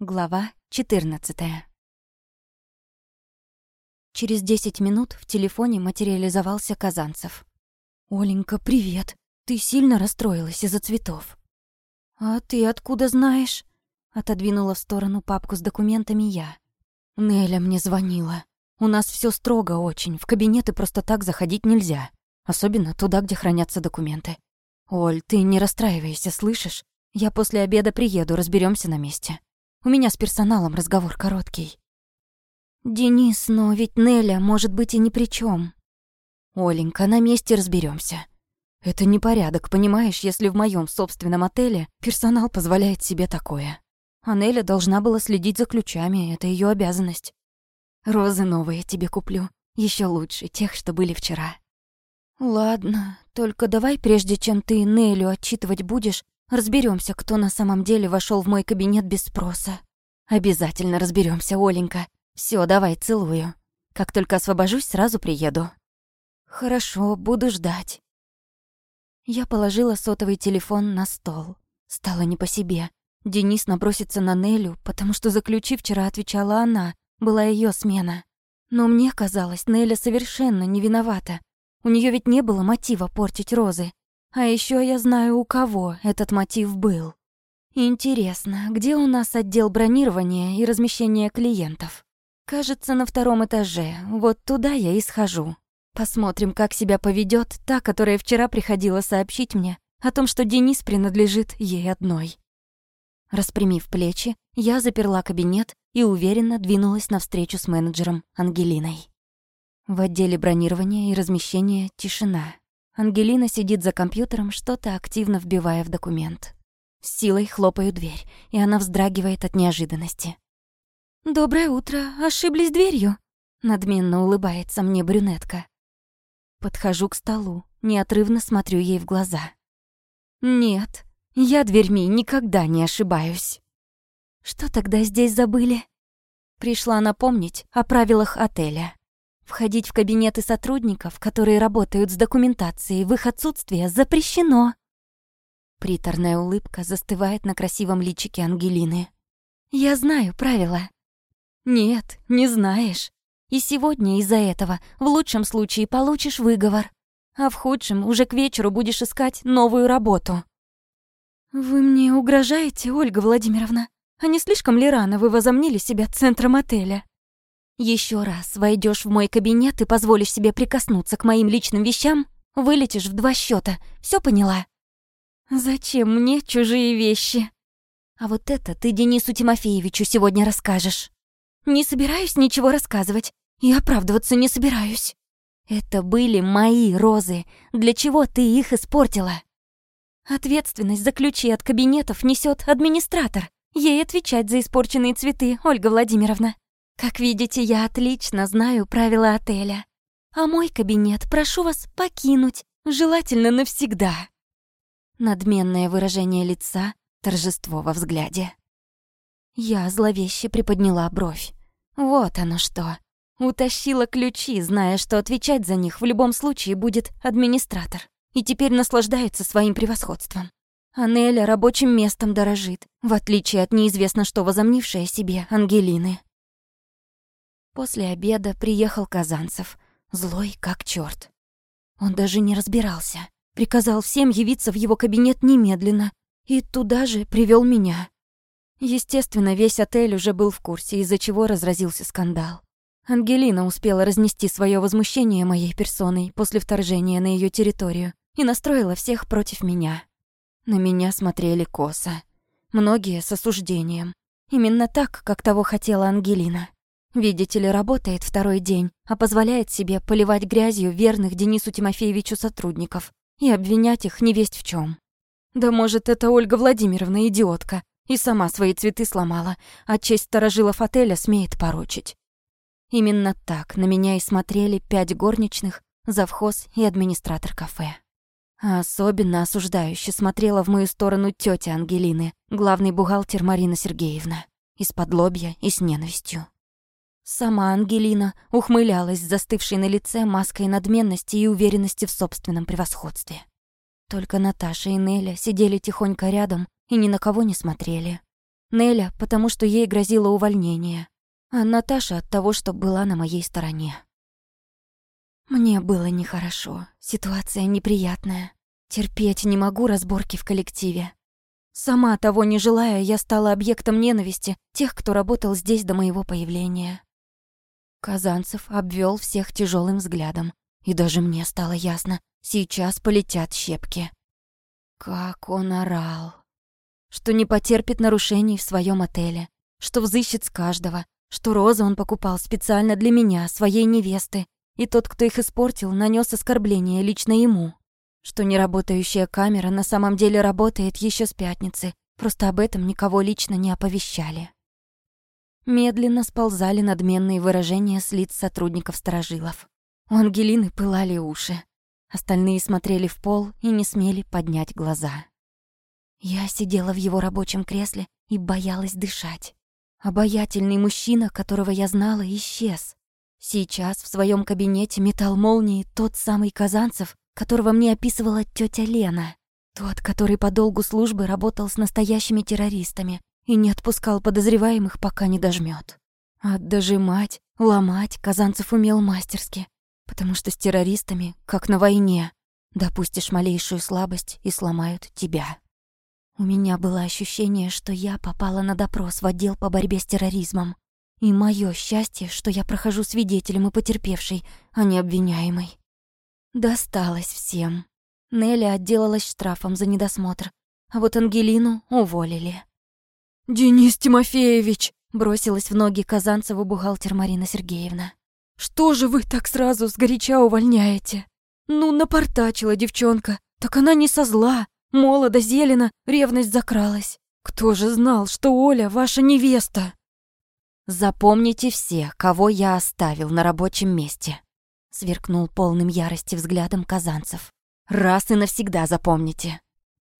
Глава 14 Через 10 минут в телефоне материализовался Казанцев. «Оленька, привет. Ты сильно расстроилась из-за цветов». «А ты откуда знаешь?» Отодвинула в сторону папку с документами я. «Неля мне звонила. У нас все строго очень. В кабинеты просто так заходить нельзя. Особенно туда, где хранятся документы. Оль, ты не расстраивайся, слышишь? Я после обеда приеду, разберемся на месте». У меня с персоналом разговор короткий. Денис, но ведь Неля может быть и ни при чем. Оленька, на месте разберемся. Это непорядок, понимаешь, если в моем собственном отеле персонал позволяет себе такое. А Неля должна была следить за ключами, это ее обязанность. Розы новые тебе куплю, еще лучше тех, что были вчера. Ладно, только давай, прежде чем ты Нелю отчитывать будешь, Разберемся, кто на самом деле вошел в мой кабинет без спроса. Обязательно разберемся, Оленька. Все, давай, целую. Как только освобожусь, сразу приеду. Хорошо, буду ждать. Я положила сотовый телефон на стол. Стало не по себе. Денис набросится на Нелю, потому что за ключи вчера отвечала она, была ее смена. Но мне казалось, Неля совершенно не виновата. У нее ведь не было мотива портить розы. А еще я знаю, у кого этот мотив был. Интересно, где у нас отдел бронирования и размещения клиентов? Кажется, на втором этаже. Вот туда я и схожу. Посмотрим, как себя поведет та, которая вчера приходила сообщить мне о том, что Денис принадлежит ей одной. Распрямив плечи, я заперла кабинет и уверенно двинулась навстречу с менеджером Ангелиной. В отделе бронирования и размещения тишина. Ангелина сидит за компьютером, что-то активно вбивая в документ. С силой хлопаю дверь, и она вздрагивает от неожиданности. «Доброе утро. Ошиблись дверью?» Надменно улыбается мне брюнетка. Подхожу к столу, неотрывно смотрю ей в глаза. «Нет, я дверьми никогда не ошибаюсь». «Что тогда здесь забыли?» Пришла напомнить о правилах отеля. Входить в кабинеты сотрудников, которые работают с документацией, в их отсутствие запрещено. Приторная улыбка застывает на красивом личике Ангелины. Я знаю правила. Нет, не знаешь. И сегодня из-за этого в лучшем случае получишь выговор, а в худшем уже к вечеру будешь искать новую работу. Вы мне угрожаете, Ольга Владимировна? А не слишком ли рано вы возомнили себя центром отеля? Еще раз войдешь в мой кабинет и позволишь себе прикоснуться к моим личным вещам, вылетишь в два счета. Все поняла? Зачем мне чужие вещи? А вот это ты Денису Тимофеевичу сегодня расскажешь. Не собираюсь ничего рассказывать и оправдываться не собираюсь. Это были мои розы. Для чего ты их испортила? Ответственность за ключи от кабинетов несет администратор. Ей отвечать за испорченные цветы, Ольга Владимировна. Как видите, я отлично знаю правила отеля. А мой кабинет прошу вас покинуть, желательно навсегда. Надменное выражение лица, торжество во взгляде. Я зловеще приподняла бровь. Вот оно что. Утащила ключи, зная, что отвечать за них в любом случае будет администратор. И теперь наслаждается своим превосходством. Анеля рабочим местом дорожит, в отличие от неизвестно что возомнившей себе Ангелины. После обеда приехал Казанцев, злой как черт. Он даже не разбирался, приказал всем явиться в его кабинет немедленно и туда же привел меня. Естественно, весь отель уже был в курсе, из-за чего разразился скандал. Ангелина успела разнести свое возмущение моей персоной после вторжения на ее территорию и настроила всех против меня. На меня смотрели косо. Многие с осуждением. Именно так, как того хотела Ангелина. Видите ли, работает второй день, а позволяет себе поливать грязью верных Денису Тимофеевичу сотрудников и обвинять их невесть в чем. Да может, это Ольга Владимировна идиотка и сама свои цветы сломала, а честь сторожилов отеля смеет порочить. Именно так на меня и смотрели пять горничных, завхоз и администратор кафе. А особенно осуждающе смотрела в мою сторону тетя Ангелины, главный бухгалтер Марина Сергеевна, из-под лобья и с ненавистью. Сама Ангелина ухмылялась застывшей на лице маской надменности и уверенности в собственном превосходстве. Только Наташа и Неля сидели тихонько рядом и ни на кого не смотрели. Неля, потому что ей грозило увольнение, а Наташа от того, что была на моей стороне. Мне было нехорошо, ситуация неприятная. Терпеть не могу разборки в коллективе. Сама того не желая, я стала объектом ненависти тех, кто работал здесь до моего появления. Казанцев обвел всех тяжелым взглядом, и даже мне стало ясно, сейчас полетят щепки. Как он орал. Что не потерпит нарушений в своем отеле, что взыщет с каждого, что розы он покупал специально для меня, своей невесты, и тот, кто их испортил, нанес оскорбление лично ему. Что неработающая камера на самом деле работает еще с пятницы, просто об этом никого лично не оповещали. Медленно сползали надменные выражения с лиц сотрудников-сторожилов. У Ангелины пылали уши. Остальные смотрели в пол и не смели поднять глаза. Я сидела в его рабочем кресле и боялась дышать. Обаятельный мужчина, которого я знала, исчез. Сейчас в своем кабинете метал молнии тот самый Казанцев, которого мне описывала тетя Лена. Тот, который по долгу службы работал с настоящими террористами и не отпускал подозреваемых, пока не дожмет. А дожимать, ломать Казанцев умел мастерски, потому что с террористами, как на войне, допустишь малейшую слабость и сломают тебя. У меня было ощущение, что я попала на допрос в отдел по борьбе с терроризмом. И мое счастье, что я прохожу свидетелем и потерпевшей, а не обвиняемой. Досталось всем. Нелли отделалась штрафом за недосмотр, а вот Ангелину уволили. «Денис Тимофеевич!» — бросилась в ноги Казанцеву бухгалтер Марина Сергеевна. «Что же вы так сразу сгоряча увольняете? Ну, напортачила девчонка, так она не со зла, Молодо, зелено, ревность закралась. Кто же знал, что Оля ваша невеста? Запомните все, кого я оставил на рабочем месте. Сверкнул полным ярости взглядом Казанцев. Раз и навсегда запомните.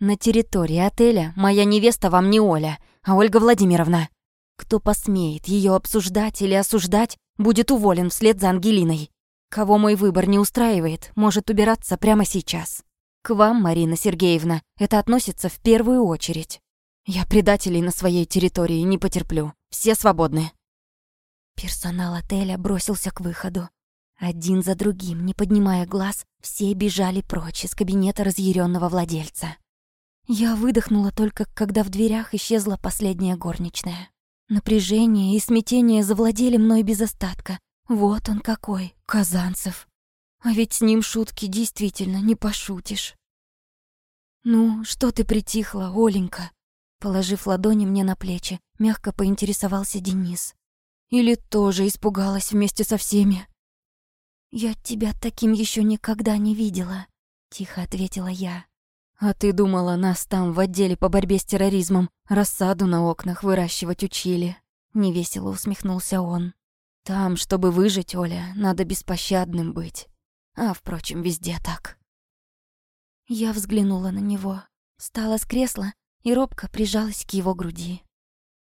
На территории отеля моя невеста вам не Оля, а Ольга Владимировна. Кто посмеет ее обсуждать или осуждать, будет уволен вслед за Ангелиной. Кого мой выбор не устраивает, может убираться прямо сейчас. К вам, Марина Сергеевна, это относится в первую очередь. Я предателей на своей территории не потерплю. Все свободны. Персонал отеля бросился к выходу. Один за другим, не поднимая глаз, все бежали прочь из кабинета разъяренного владельца. Я выдохнула только, когда в дверях исчезла последняя горничная. Напряжение и смятение завладели мной без остатка. Вот он какой, Казанцев. А ведь с ним шутки действительно не пошутишь. «Ну, что ты притихла, Оленька?» Положив ладони мне на плечи, мягко поинтересовался Денис. «Или тоже испугалась вместе со всеми?» «Я тебя таким еще никогда не видела», — тихо ответила я. «А ты думала, нас там в отделе по борьбе с терроризмом рассаду на окнах выращивать учили?» Невесело усмехнулся он. «Там, чтобы выжить, Оля, надо беспощадным быть. А, впрочем, везде так. Я взглянула на него, встала с кресла и робко прижалась к его груди.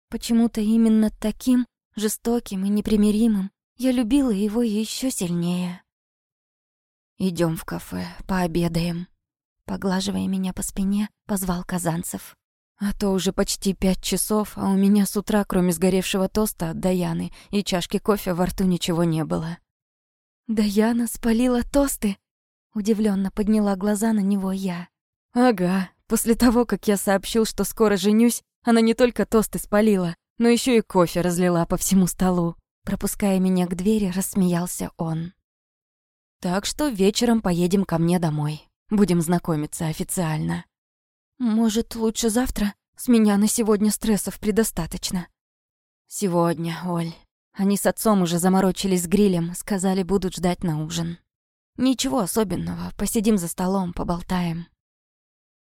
Почему-то именно таким, жестоким и непримиримым, я любила его еще сильнее. Идем в кафе, пообедаем», — поглаживая меня по спине, позвал Казанцев. «А то уже почти пять часов, а у меня с утра, кроме сгоревшего тоста от Даяны и чашки кофе, во рту ничего не было». «Даяна спалила тосты?» Удивленно подняла глаза на него я. «Ага, после того, как я сообщил, что скоро женюсь, она не только тосты спалила, но еще и кофе разлила по всему столу». Пропуская меня к двери, рассмеялся он. «Так что вечером поедем ко мне домой. Будем знакомиться официально». «Может, лучше завтра? С меня на сегодня стрессов предостаточно». «Сегодня, Оль. Они с отцом уже заморочились с грилем, сказали, будут ждать на ужин. Ничего особенного, посидим за столом, поболтаем.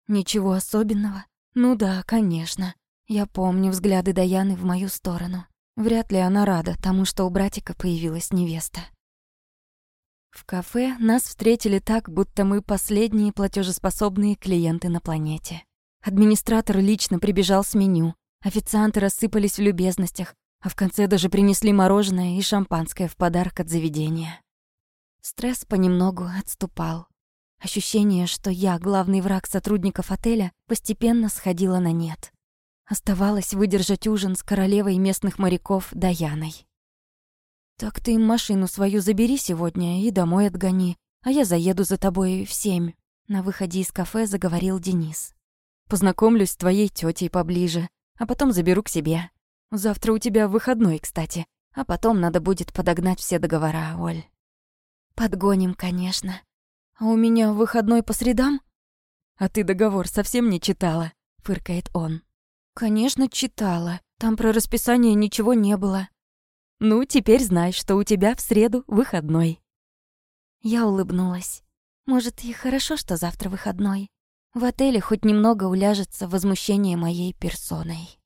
Ничего особенного? Ну да, конечно. Я помню взгляды Даяны в мою сторону. Вряд ли она рада тому, что у братика появилась невеста. В кафе нас встретили так, будто мы последние платежеспособные клиенты на планете. Администратор лично прибежал с меню. Официанты рассыпались в любезностях, а в конце даже принесли мороженое и шампанское в подарок от заведения. Стресс понемногу отступал. Ощущение, что я главный враг сотрудников отеля, постепенно сходило на нет. Оставалось выдержать ужин с королевой местных моряков Даяной. «Так ты машину свою забери сегодня и домой отгони, а я заеду за тобой в семь», — на выходе из кафе заговорил Денис. «Познакомлюсь с твоей тетей поближе, а потом заберу к себе. Завтра у тебя выходной, кстати, а потом надо будет подогнать все договора, Оль». «Подгоним, конечно. А у меня выходной по средам?» «А ты договор совсем не читала?» — фыркает он. «Конечно, читала. Там про расписание ничего не было». «Ну, теперь знай, что у тебя в среду выходной». Я улыбнулась. Может, и хорошо, что завтра выходной. В отеле хоть немного уляжется возмущение моей персоной.